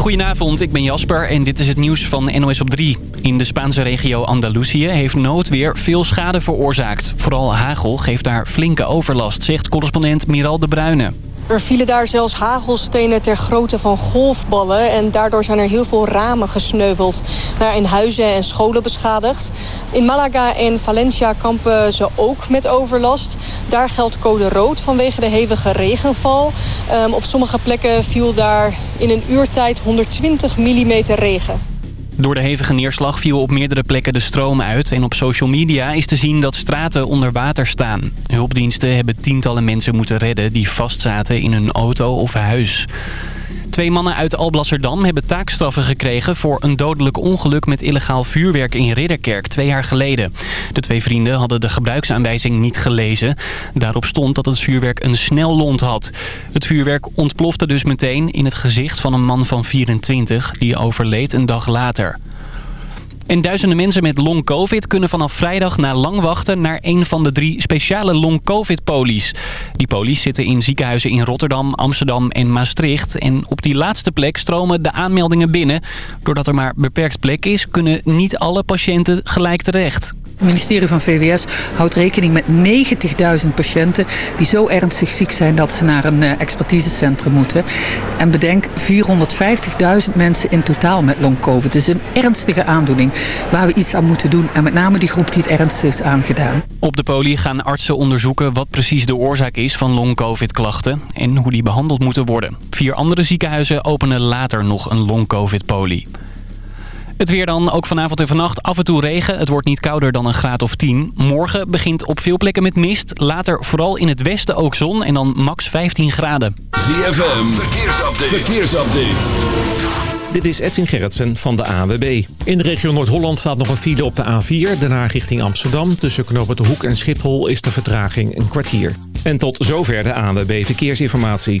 Goedenavond, ik ben Jasper en dit is het nieuws van NOS op 3. In de Spaanse regio Andalusië heeft noodweer veel schade veroorzaakt. Vooral hagel geeft daar flinke overlast, zegt correspondent Miral de Bruyne. Er vielen daar zelfs hagelstenen ter grootte van golfballen... en daardoor zijn er heel veel ramen gesneuveld. Daar in huizen en scholen beschadigd. In Malaga en Valencia kampen ze ook met overlast. Daar geldt code rood vanwege de hevige regenval. Um, op sommige plekken viel daar in een uurtijd 120 mm regen. Door de hevige neerslag viel op meerdere plekken de stroom uit... en op social media is te zien dat straten onder water staan. Hulpdiensten hebben tientallen mensen moeten redden... die vastzaten in hun auto of huis. Twee mannen uit Alblasserdam hebben taakstraffen gekregen... voor een dodelijk ongeluk met illegaal vuurwerk in Ridderkerk twee jaar geleden. De twee vrienden hadden de gebruiksaanwijzing niet gelezen. Daarop stond dat het vuurwerk een snellont had. Het vuurwerk ontplofte dus meteen in het gezicht van een man van 24... die overleed een dag later. En duizenden mensen met long-covid kunnen vanaf vrijdag na lang wachten naar een van de drie speciale long-covid-polies. Die polies zitten in ziekenhuizen in Rotterdam, Amsterdam en Maastricht. En op die laatste plek stromen de aanmeldingen binnen. Doordat er maar beperkt plek is, kunnen niet alle patiënten gelijk terecht. Het ministerie van VWS houdt rekening met 90.000 patiënten die zo ernstig ziek zijn dat ze naar een uh, expertisecentrum moeten. En bedenk 450.000 mensen in totaal met long-covid. Het is een ernstige aandoening waar we iets aan moeten doen. En met name die groep die het ernstig is aangedaan. Op de poli gaan artsen onderzoeken wat precies de oorzaak is van long-covid klachten en hoe die behandeld moeten worden. Vier andere ziekenhuizen openen later nog een long-covid poli. Het weer dan, ook vanavond en vannacht, af en toe regen. Het wordt niet kouder dan een graad of 10. Morgen begint op veel plekken met mist. Later vooral in het westen ook zon en dan max 15 graden. ZFM, verkeersupdate. verkeersupdate. Dit is Edwin Gerritsen van de ANWB. In de regio Noord-Holland staat nog een file op de A4, daarna richting Amsterdam. Tussen Knoppen de Hoek en Schiphol is de vertraging een kwartier. En tot zover de ANWB Verkeersinformatie.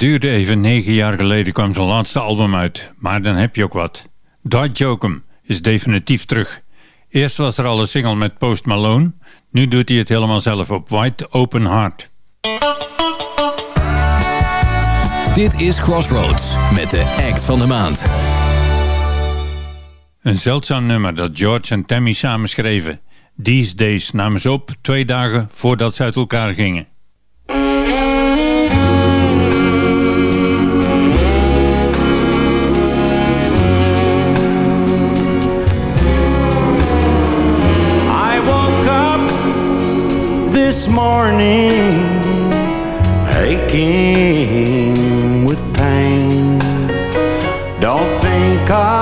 Duurde even, negen jaar geleden kwam zijn laatste album uit. Maar dan heb je ook wat. Die Jokum is definitief terug. Eerst was er al een single met Post Malone. Nu doet hij het helemaal zelf op White Open Heart. Dit is Crossroads met de act van de maand. Een zeldzaam nummer dat George en Tammy samen schreven. These Days namen ze op twee dagen voordat ze uit elkaar gingen. Morning aching with pain. Don't think I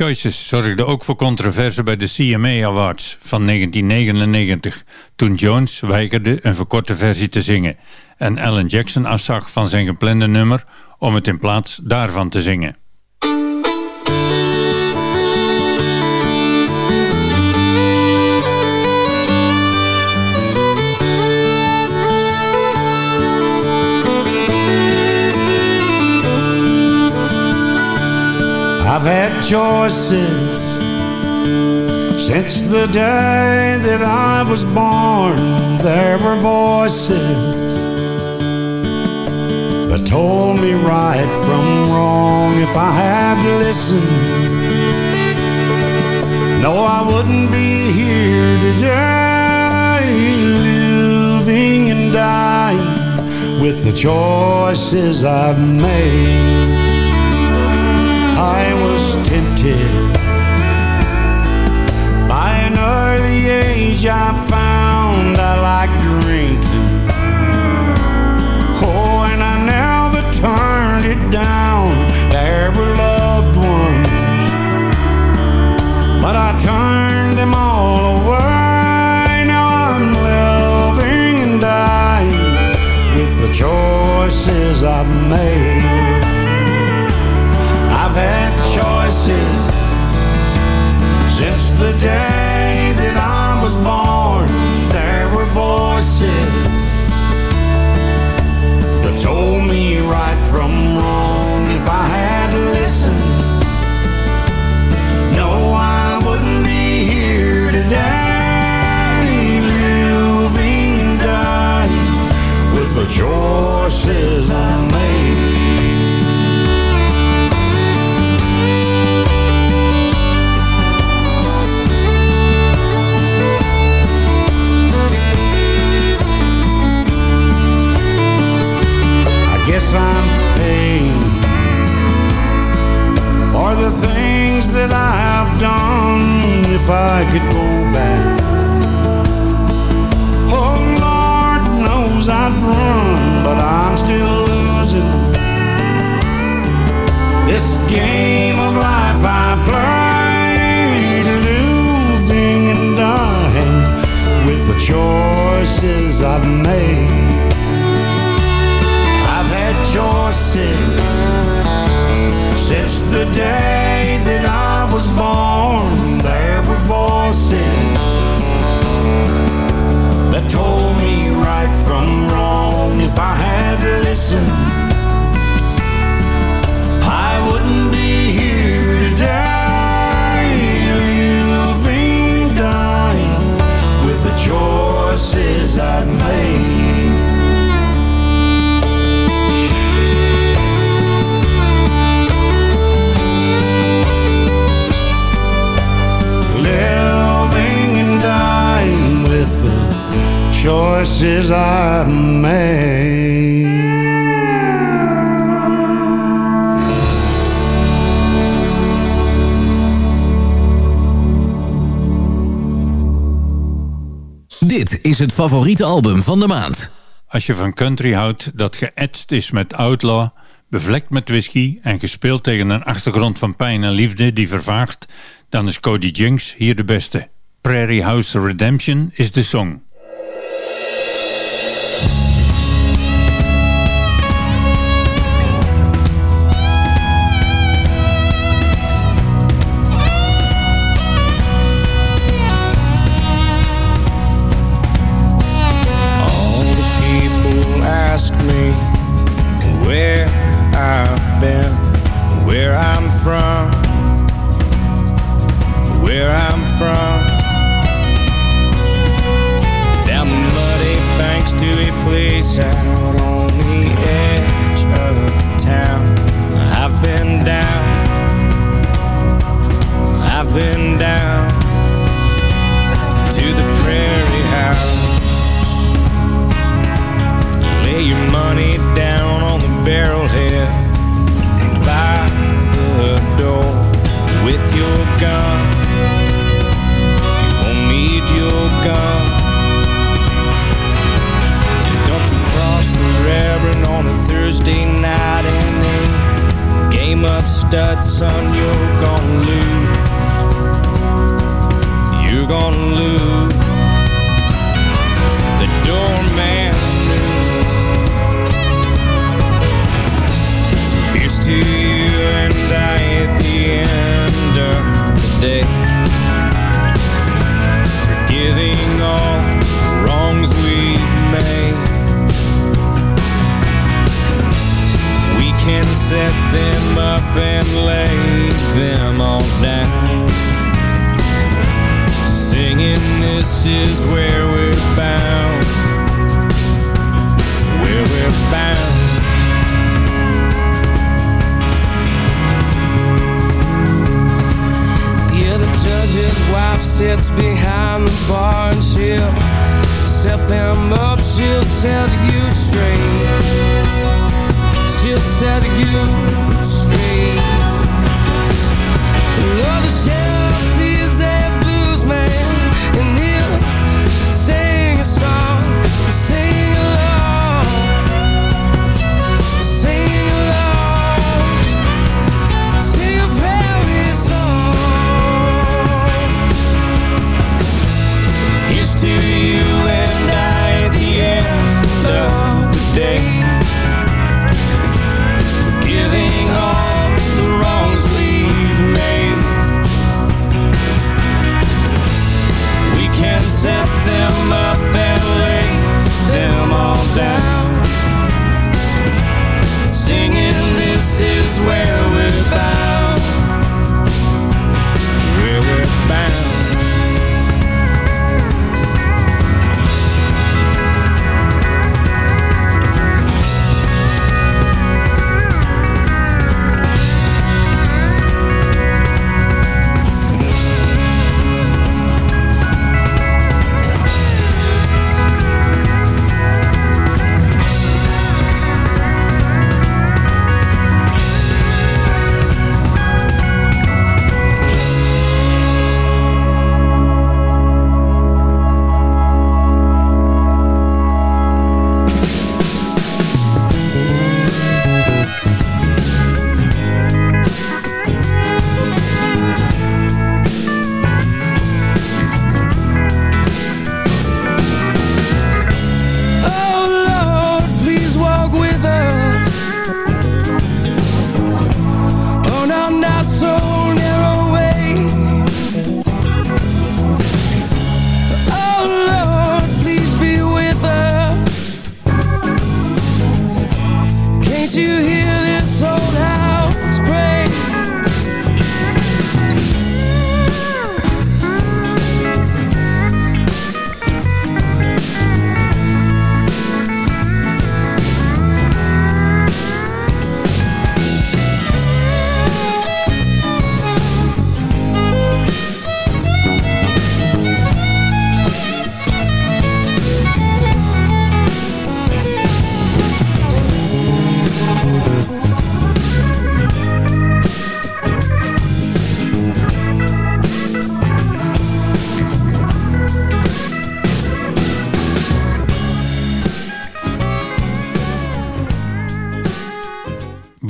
Choices zorgde ook voor controverse bij de CMA Awards van 1999, toen Jones weigerde een verkorte versie te zingen en Alan Jackson afzag van zijn geplande nummer om het in plaats daarvan te zingen. I've had choices since the day that I was born. There were voices that told me right from wrong. If I had listened, no, I wouldn't be here today, living and dying with the choices I've made. I tempted listen. het favoriete album van de maand. Als je van country houdt dat geëtst is met outlaw, bevlekt met whisky en gespeeld tegen een achtergrond van pijn en liefde die vervaagt, dan is Cody Jinks hier de beste. Prairie House Redemption is de song.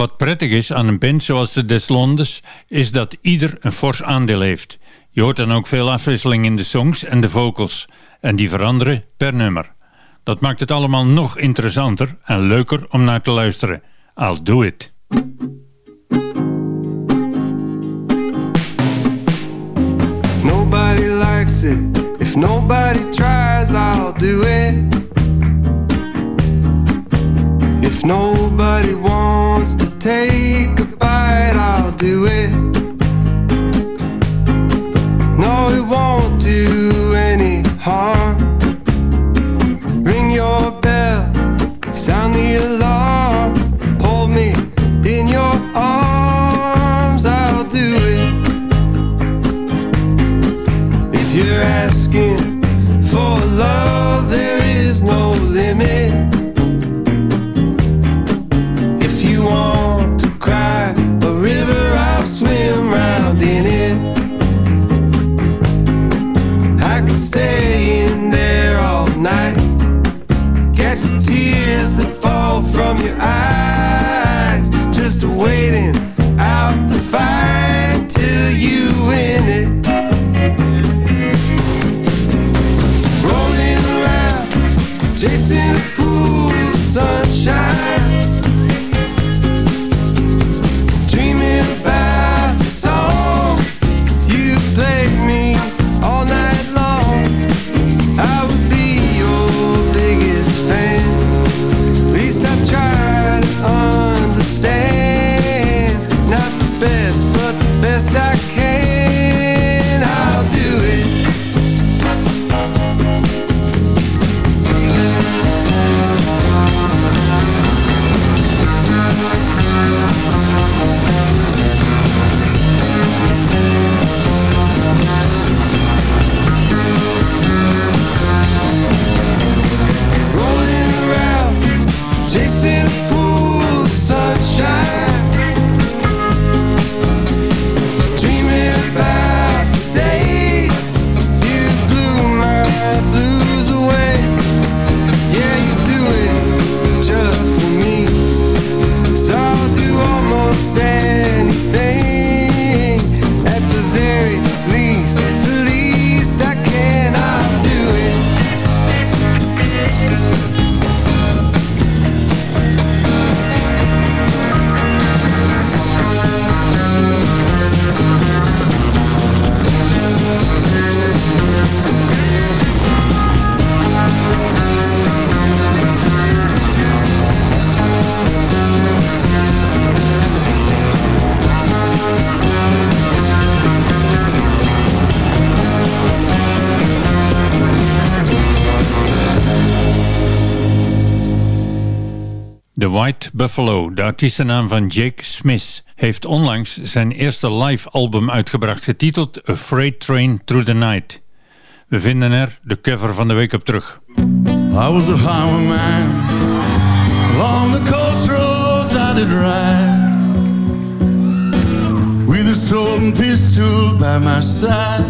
Wat prettig is aan een band zoals de Des Londes is dat ieder een fors aandeel heeft. Je hoort dan ook veel afwisseling in de songs en de vocals. En die veranderen per nummer. Dat maakt het allemaal nog interessanter en leuker om naar te luisteren. I'll do it. Nobody likes it. If nobody tries, I'll do it. If nobody wants to take a bite, I'll do it. No, it won't do any harm. Ring your bell, sound the alarm. Your eyes, just waiting out the fight till you win it. Rolling around, chasing pool of sunshine. Buffalo, de artiestennaam van Jake Smith, heeft onlangs zijn eerste live album uitgebracht getiteld A Freight Train Through the Night. We vinden er de cover van de week op terug. I was a highwayman Along the coast roads I did ride With a sword pistol by my side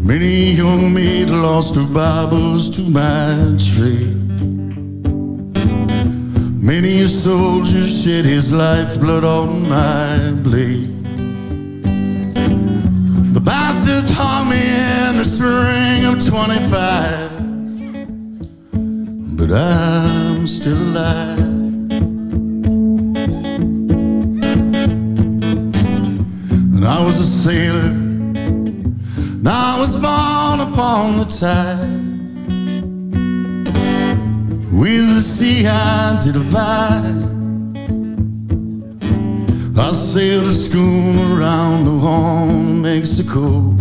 Many young maids lost their Bibles to my trade Many a soldier shed his lifeblood on my blade. The bastards hung me in the spring of 25 But I'm still alive. And I was a sailor. And I was born upon the tide With the sea I did abide I sailed a schooner around the Horn Mexico.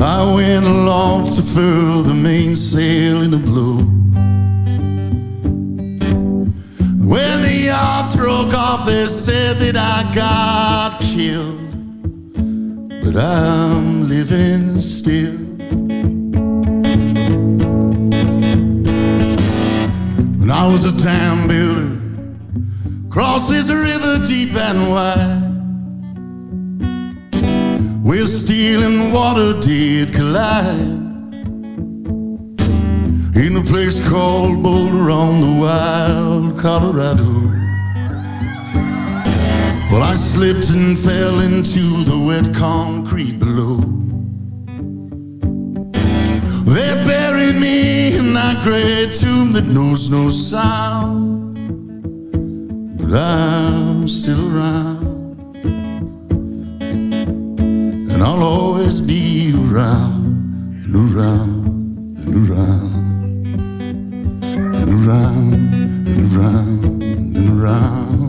I went aloft to furl the mainsail in the blue. When the yards broke off, they said that I got killed. But I'm living still. I was a dam builder. Crosses a river deep and wide. Where steel and water did collide. In a place called Boulder on the wild Colorado. Well, I slipped and fell into the wet concrete below. They buried me in that great tomb that knows no sound but I'm still around. And I'll always be around and around and around and around and around and around.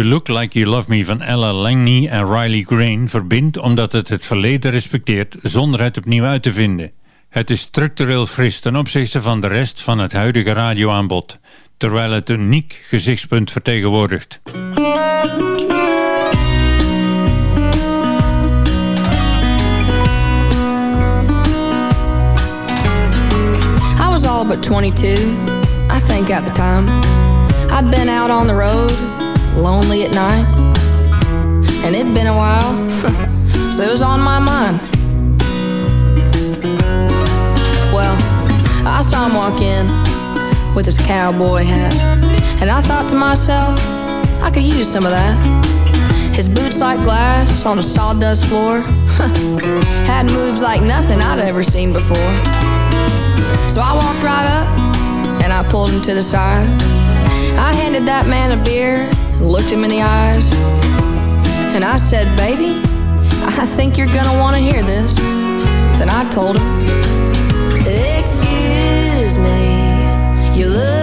You Look Like You Love Me van Ella Langley en Riley Green verbindt omdat het het verleden respecteert zonder het opnieuw uit te vinden. Het is structureel fris ten opzichte van de rest van het huidige radioaanbod, terwijl het een uniek gezichtspunt vertegenwoordigt. all but 22, I think at the time. I'd been out on the road, lonely at night. And it'd been a while, so it was on my mind. Well, I saw him walk in with his cowboy hat. And I thought to myself, I could use some of that. His boots like glass on a sawdust floor. Had moves like nothing I'd ever seen before. So I walked right up and I pulled him to the side. I handed that man a beer looked him in the eyes. And I said, baby, I think you're gonna wanna hear this. Then I told him, excuse me, you look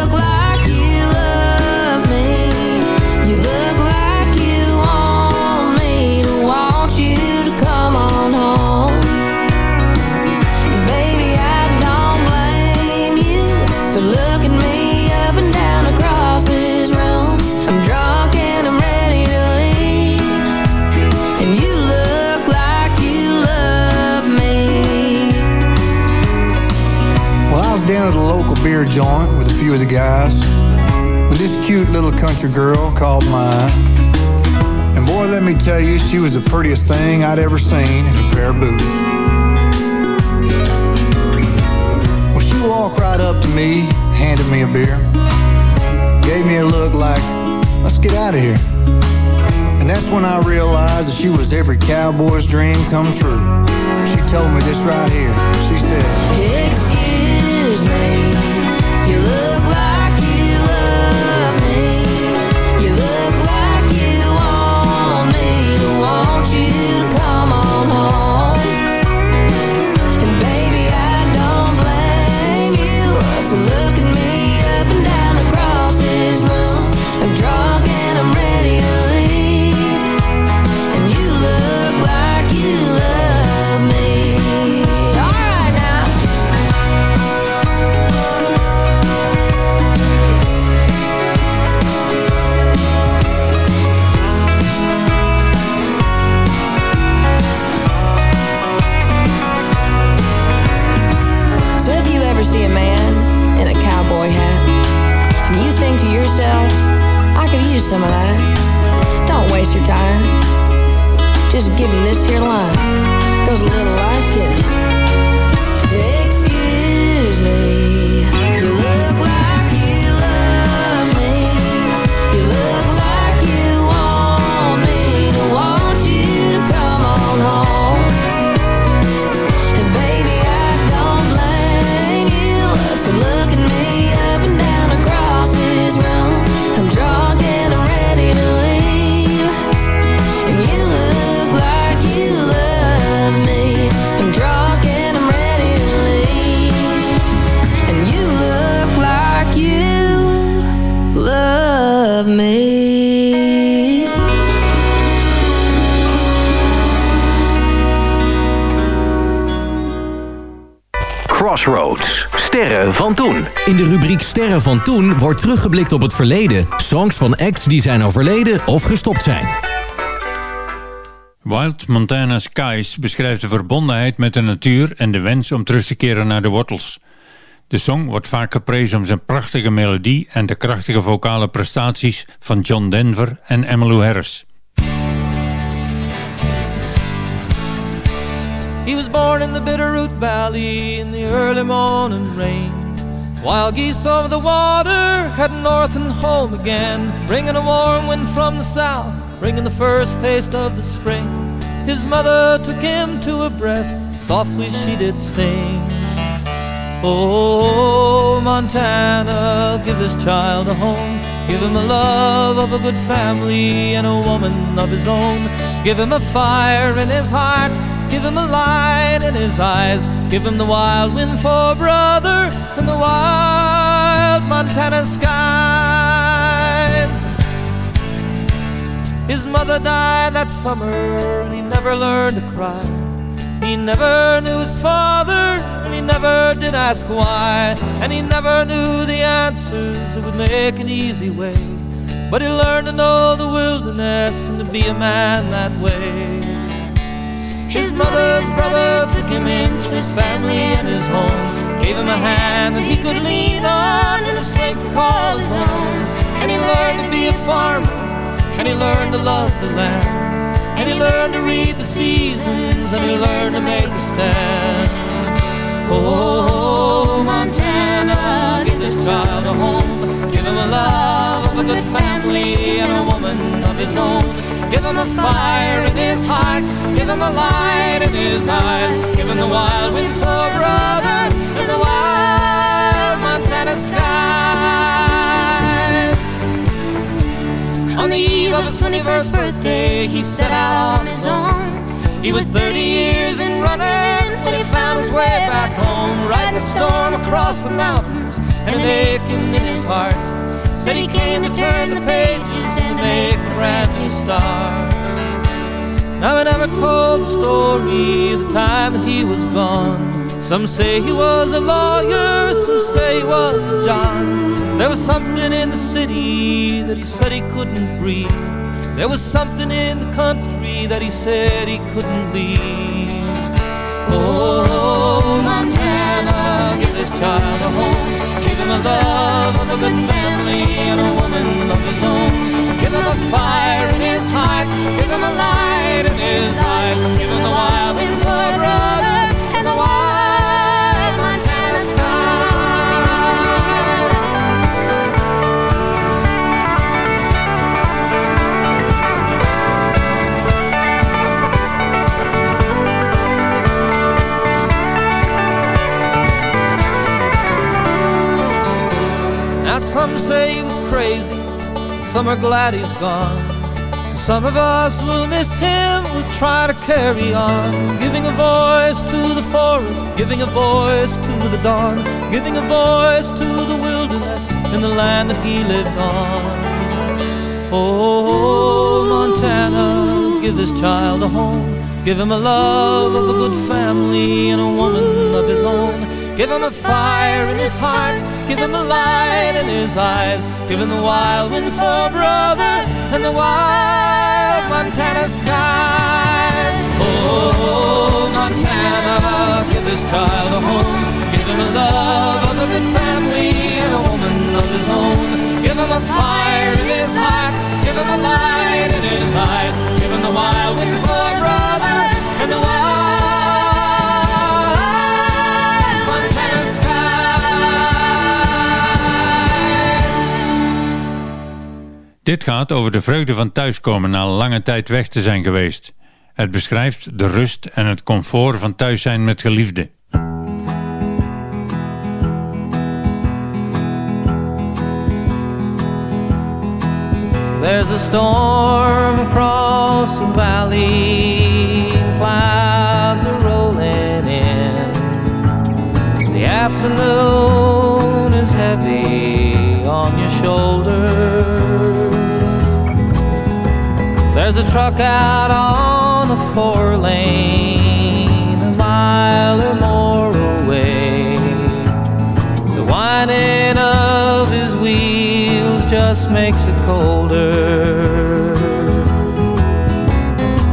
the guys with this cute little country girl called mine. And boy, let me tell you, she was the prettiest thing I'd ever seen in a pair of boots. Well, she walked right up to me, handed me a beer, gave me a look like, let's get out of here. And that's when I realized that she was every cowboy's dream come true. She told me this right here. She said, Excuse me Use some of that, don't waste your time. Just give him this here line. Goes a little like this. Excuse In de rubriek Sterren van toen wordt teruggeblikt op het verleden. Songs van acts die zijn overleden of gestopt zijn. Wild Montana Skies beschrijft de verbondenheid met de natuur en de wens om terug te keren naar de wortels. De song wordt vaak geprezen om zijn prachtige melodie en de krachtige vocale prestaties van John Denver en Emmylou Harris. He was born in the Bitterroot Valley in the early morning rain. Wild geese over the water, heading north and home again. Bringing a warm wind from the south, bringing the first taste of the spring. His mother took him to her breast, softly she did sing. Oh, Montana, give this child a home. Give him a love of a good family and a woman of his own. Give him a fire in his heart. Give him a light in his eyes. Give him the wild wind for a brother and the wild Montana skies. His mother died that summer and he never learned to cry. He never knew his father and he never did ask why. And he never knew the answers that would make an easy way. But he learned to know the wilderness and to be a man that way. His mother's brother took him into his family and his home. Gave him a hand that he could lean on and a strength to call his own. And he learned to be a farmer, and he learned to love the land. And he learned to read the seasons, and he learned to make a stand. Oh, Montana, give this child a home. Give him a love of a good family and a woman of his own. Give him a fire in his heart. Give him a light in his eyes. Give him the wild wind for a brother and the wild Montana skies. On the eve of his 21st birthday, he set out on his own. He was 30 years in running when he found his way back home. Riding a storm across the mountains and an aching in his heart. Said he came to turn the pages and to make a brand new start. Now I never told the story of the time that he was gone. Some say he was a lawyer, some say he was a John. There was something in the city that he said he couldn't breathe. There was something in the country that he said he couldn't leave. Oh, Montana, give this child a home. Give him a love of a good family and a woman of his own. Give him a fire in his heart. Give him a light in his eyes. Give him the wild wind for a brother and the wild some are glad he's gone. Some of us will miss him, we'll try to carry on. Giving a voice to the forest, giving a voice to the dawn, giving a voice to the wilderness in the land that he lived on. Oh, Montana, give this child a home. Give him a love of a good family and a woman of his own. Give him a fire in his heart. Give him a light in his eyes. Give him the wild wind for a brother and the wild Montana skies. Oh, Montana, give this child a home. Give him a love of a good family and a woman of his own. Give him a fire in his heart. Give him a light in his eyes. Give him the wild wind for a brother and the wild Dit gaat over de vreugde van thuiskomen na lange tijd weg te zijn geweest. Het beschrijft de rust en het comfort van thuis zijn met geliefden. There's a storm across the valley, clouds are rolling in. The afternoon is heavy on your shoulders. There's a truck out on the four lane, a mile or more away. The whining of his wheels just makes it colder.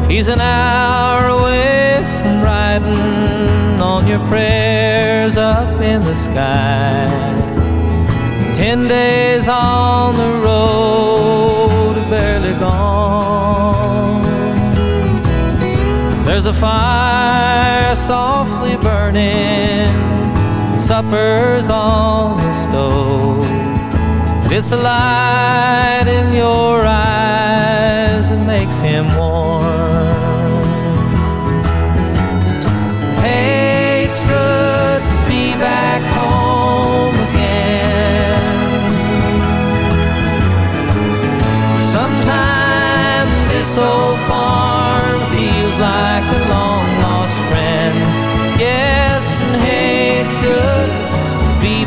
He's an hour away from riding on your prayers up in the sky. Ten days on the road, barely gone. There's a fire softly burning, supper's on the stove. It's the light in your eyes that makes him warm.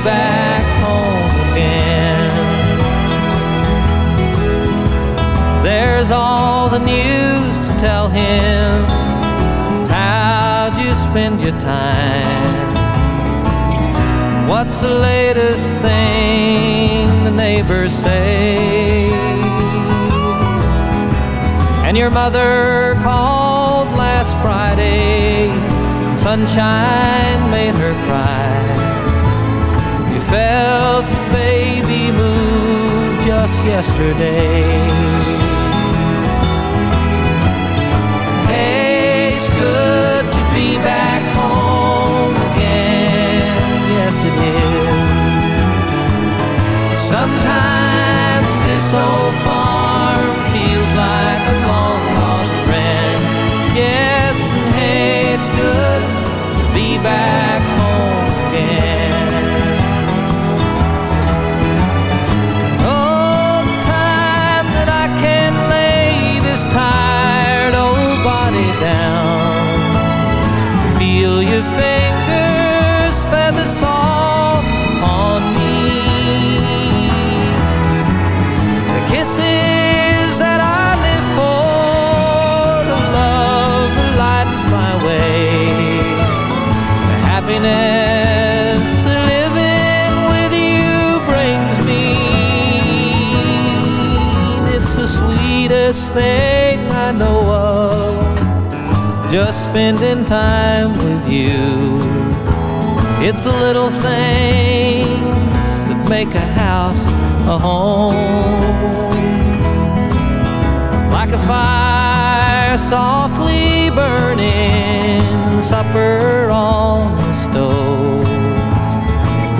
Back home again. There's all the news to tell him. How'd you spend your time? What's the latest thing the neighbors say? And your mother called last Friday. Sunshine made her cry. Felt the baby move just yesterday. Hey, it's good to be back home again. Yes, it is. Sometimes this old spending time with you. It's the little things that make a house a home. Like a fire softly burning, supper on the stove.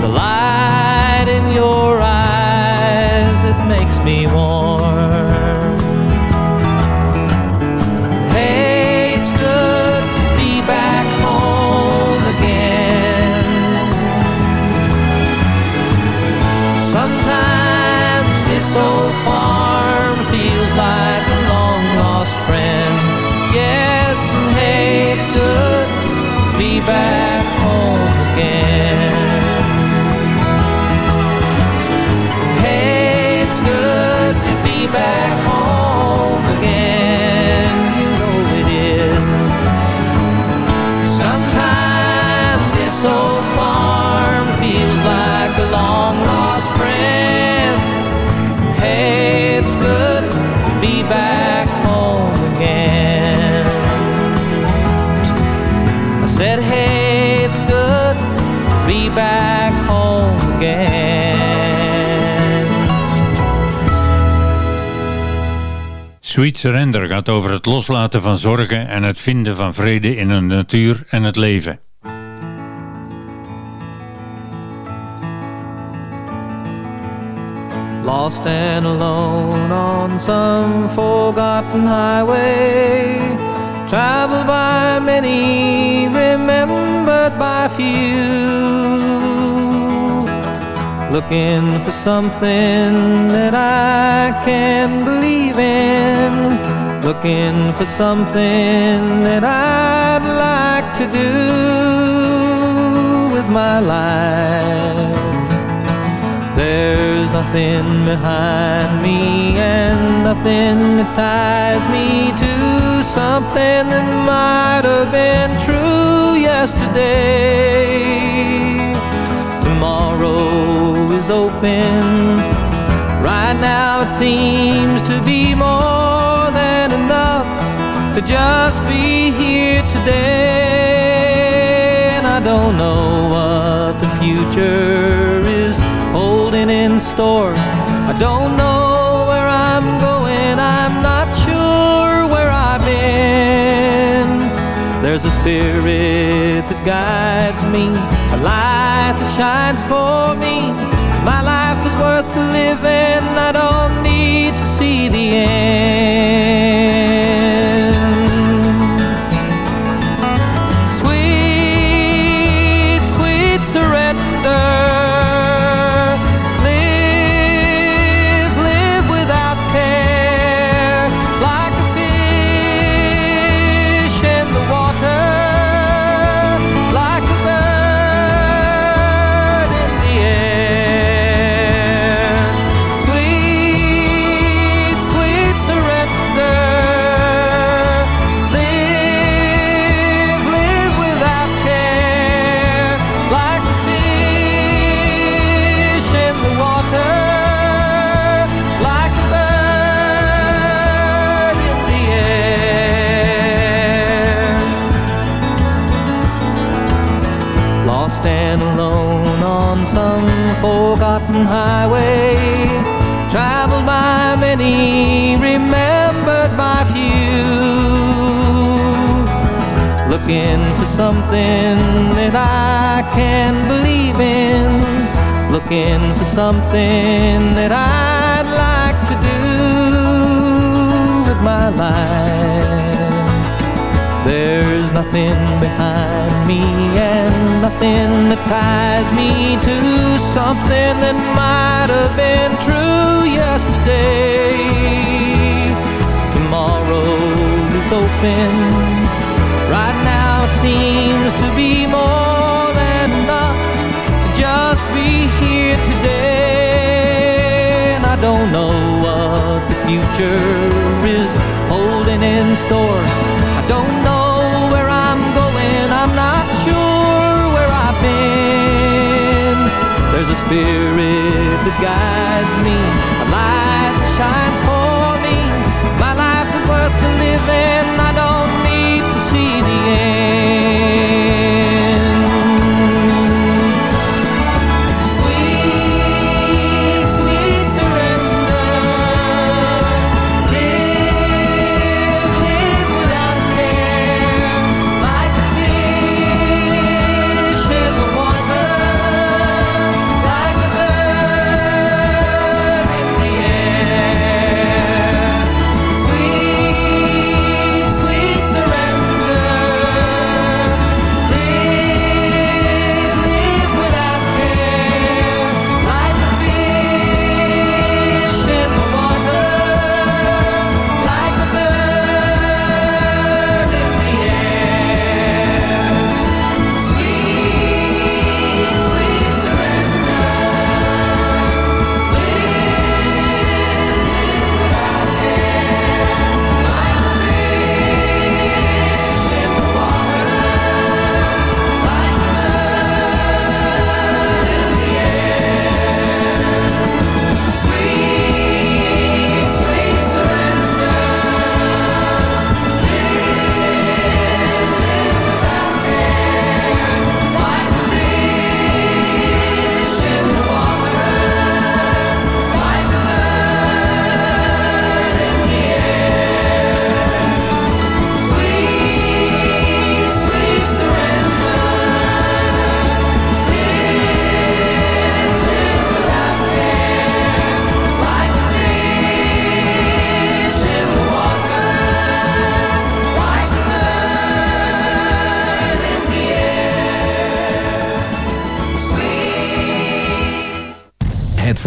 The light in your eyes, it makes me warm. To be back Sweet Surrender gaat over het loslaten van zorgen en het vinden van vrede in de natuur en het leven. Lost and alone on some forgotten highway, traveled by many, remembered by few. Looking for something that I can believe in, looking for something that I'd like to do with my life. There's nothing behind me and nothing that ties me to something that might have been true yesterday. Tomorrow is open. Right now it seems to be more than enough to just be here today. And I don't know what the future is holding in store. I don't know where I'm going, I'm not sure where I've been. There's a spirit that guides me, a light that shines for me. My life is worth living, I don't need to see the end. There's a spirit that guides me, a light that shines for me. My life is worth living.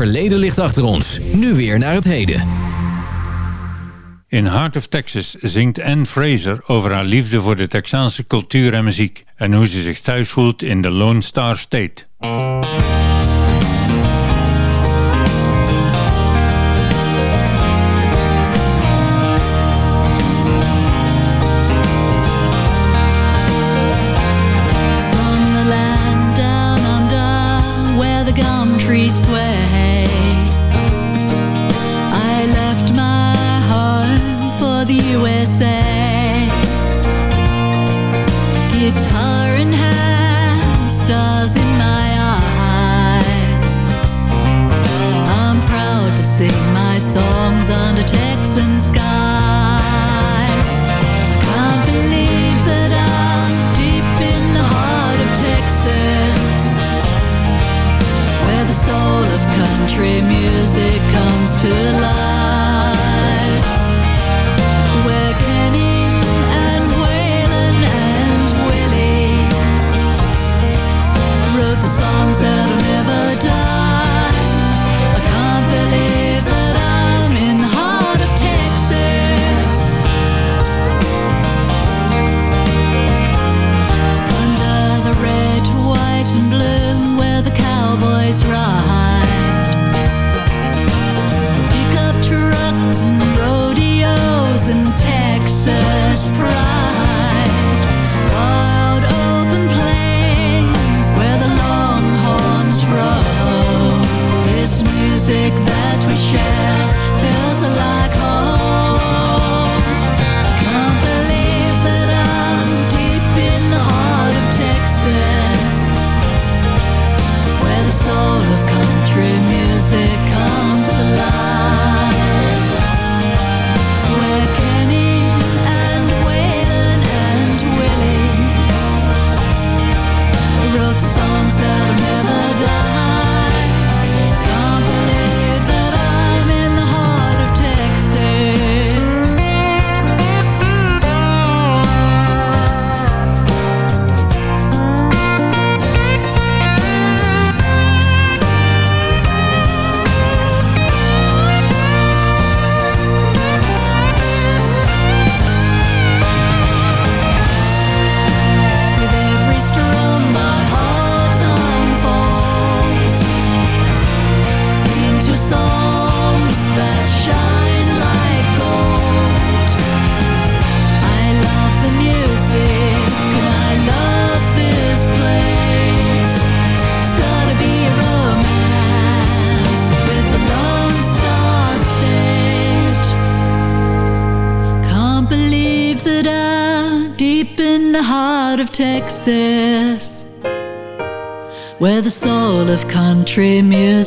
verleden ligt achter ons. Nu weer naar het heden. In Heart of Texas zingt Anne Fraser over haar liefde voor de Texaanse cultuur en muziek... en hoe ze zich thuis voelt in de Lone Star State.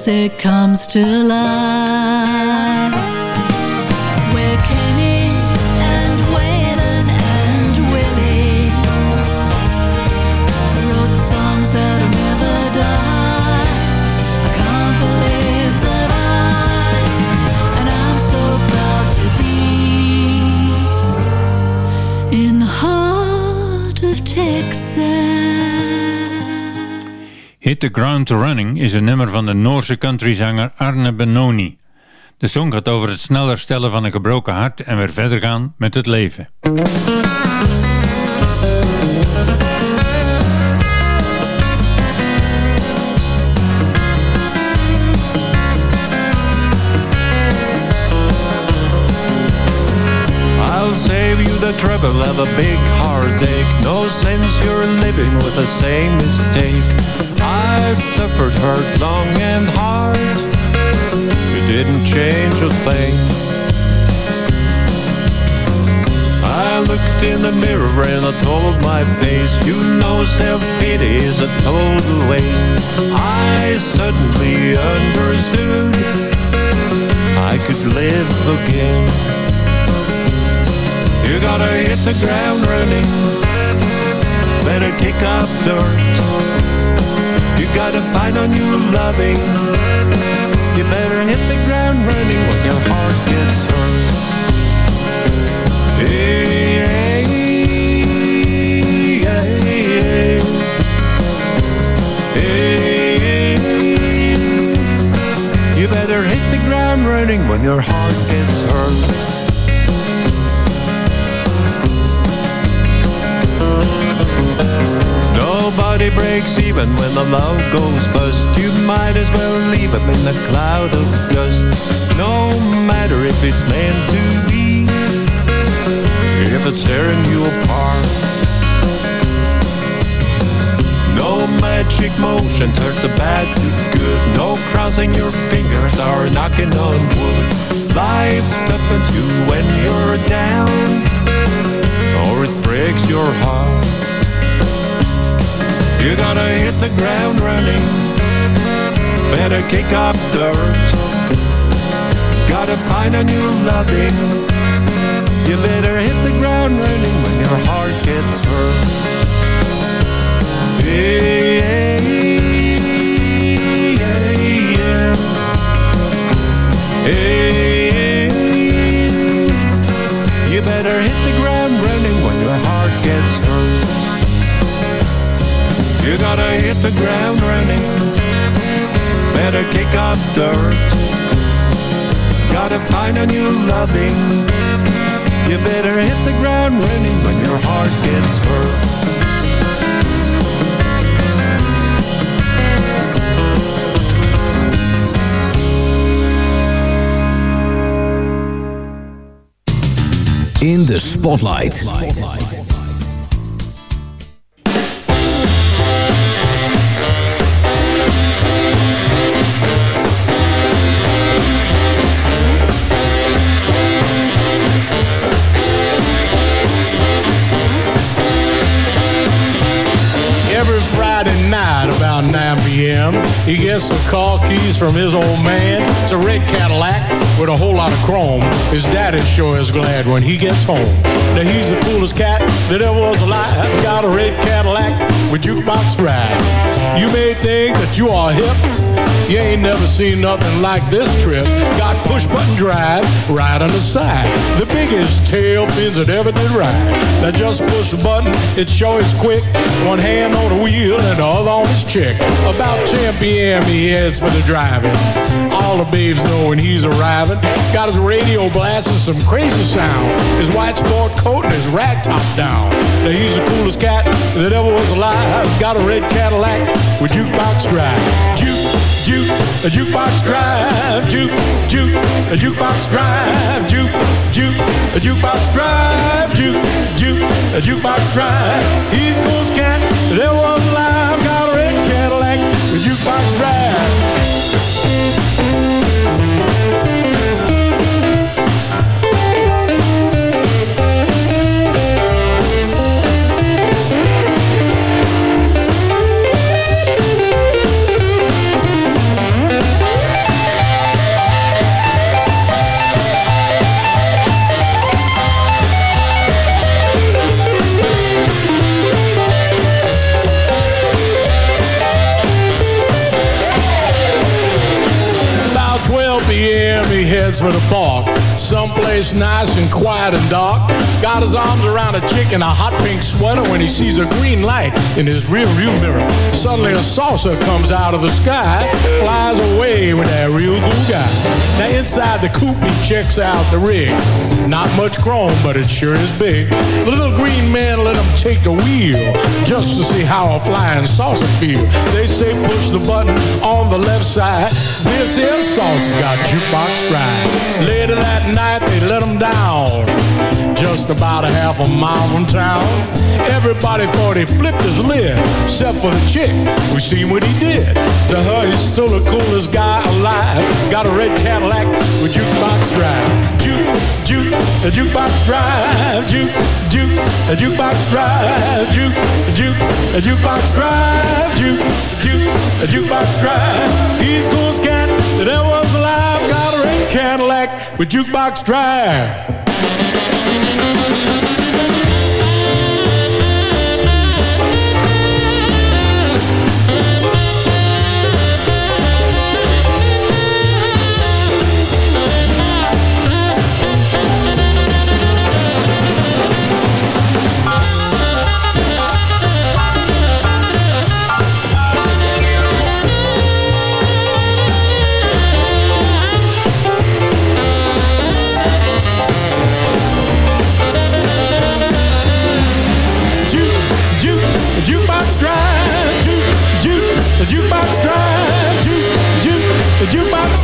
Music comes to life, where Kenny and Waylon and Willie wrote songs that'll never die. I can't believe that I, and I'm so proud to be in the heart of Texas. Hit the Ground Running is een nummer van de Noorse countryzanger Arne Benoni. De song gaat over het snel herstellen van een gebroken hart en weer verder gaan met het leven. The trouble of a big heartache. No sense you're living with the same mistake. I suffered hurt long and hard. You didn't change a thing. I looked in the mirror and I told my face, you know self-pity is a total waste. I suddenly understood I could live again. You gotta hit the ground running. Better kick up dirt. Gotta find a new loving. You better hit the ground running when your heart gets hurt. Hey, hey, hey, hey, hey. You better hit the ground running when your heart gets hurt. Nobody breaks even when the love goes bust. You might as well leave him in a cloud of dust. No matter if it's meant to be, if it's tearing you apart. No magic motion turns the bad to good. No crossing your fingers or knocking on wood. Life toughens you when you're down, or it breaks your heart. You gotta hit the ground running. Better kick up dirt. Gotta find a new loving. You better hit the ground running when your heart gets hurt. Hey, hey, hey, yeah. Hey. You better hit the ground running when your heart gets hurt. You gotta hit the ground running. Better kick up dirt. Gotta find a new loving. You better hit the ground running when your heart gets hurt. In de Spotlight. Every gets the car keys from his old man. It's a red Cadillac with a whole lot of chrome. His daddy sure is glad when he gets home. Now he's the coolest cat that ever was alive. Got a red Cadillac with jukebox ride. You may think that you are hip. You ain't never seen nothing like this trip. Got push button drive right on the side. The biggest tail fins that ever did ride. Now just push the button, it sure is quick. One hand on the wheel and the other on his chick. About 10 p.m. he heads for the driving. All the babes know when he's arriving. Got his radio blasting some crazy sound. His white sport coat and his rag top down. Now he's the coolest cat that ever was alive. Got a red Cadillac with jukebox drive. Juke, juke, a jukebox drive. Juke, juke, a jukebox drive. Juke, juke, a jukebox drive. Juke, juke, a jukebox drive. The coolest cat that ever was alive. Got a red Cadillac with jukebox drive. For the park. Someplace nice and quiet and dark. Got his arms around a chick in a hot pink sweater when he sees a green light in his rear view mirror. Suddenly a saucer comes out of the sky, flies away with that real cool guy. Now inside the coupe he checks out the rig. Not much chrome, but it sure is big. The little green man let him take the wheel just to see how a flying saucer feel. They say push the button on the left side. This here saucer's got jukebox drive. Later that night they let him down. Just about a half a mile from town. Everybody thought he flipped his lid, except for the chick who seen what he did. To her, he's still the coolest guy alive. Got a red Cadillac with jukebox drive. Juke, juke, a jukebox drive. Juke, juke, a jukebox drive. Juke, juke, a jukebox drive. Juke, juke, a jukebox drive. He's coolest cat that ever was alive. Got a red Cadillac with jukebox drive. Drive.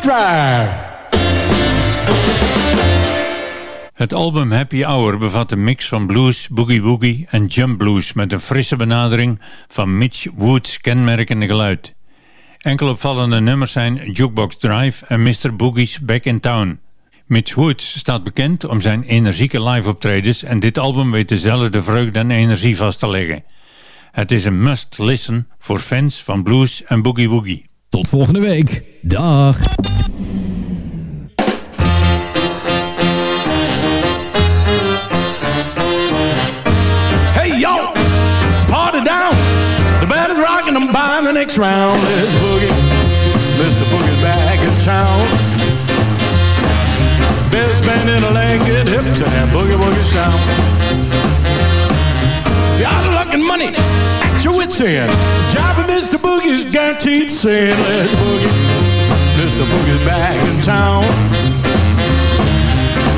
Drive. Het album Happy Hour bevat een mix van blues, boogie woogie en jump blues met een frisse benadering van Mitch Woods kenmerkende geluid. Enkele opvallende nummers zijn Jukebox Drive en Mr. Boogie's Back in Town. Mitch Woods staat bekend om zijn energieke live optredens en dit album weet dezelfde vreugde en energie vast te leggen. Het is een must listen voor fans van blues en boogie woogie. Tot volgende week. Dag. Hey yo, it's party down. The band is rocking. I'm buying the next round. Let's boogie. The get hip to that boogie woogie sound. Of luck and money, at your wits end. For Mr. Boogie's guaranteed saying, let's boogie. Mr. Boogie's back in town.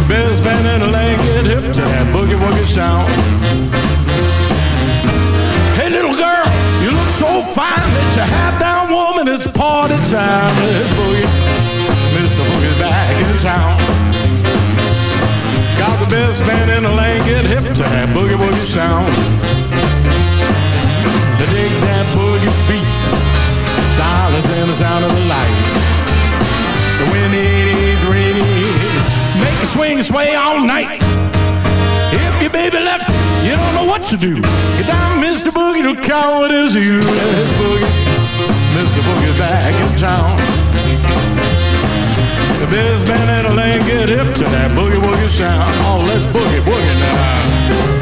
Best band in the land, get hip to that boogie woogie sound. Hey, little girl, you look so fine. that your hat down, woman. It's party time. Let's boogie. Mr. Boogie's back in town. Best band in the land. Get hip to that boogie woogie sound. The dig that boogie beat. Silence and the sound of the light. The wind it is ready. Make it swing and sway all night. If your baby left you, don't know what to do. Get down, Mr. Boogie, count what is you. Let's boogie. Mr. Boogie's back in town. Best band in the land get hip to that boogie woogie sound. Oh, let's boogie boogie now.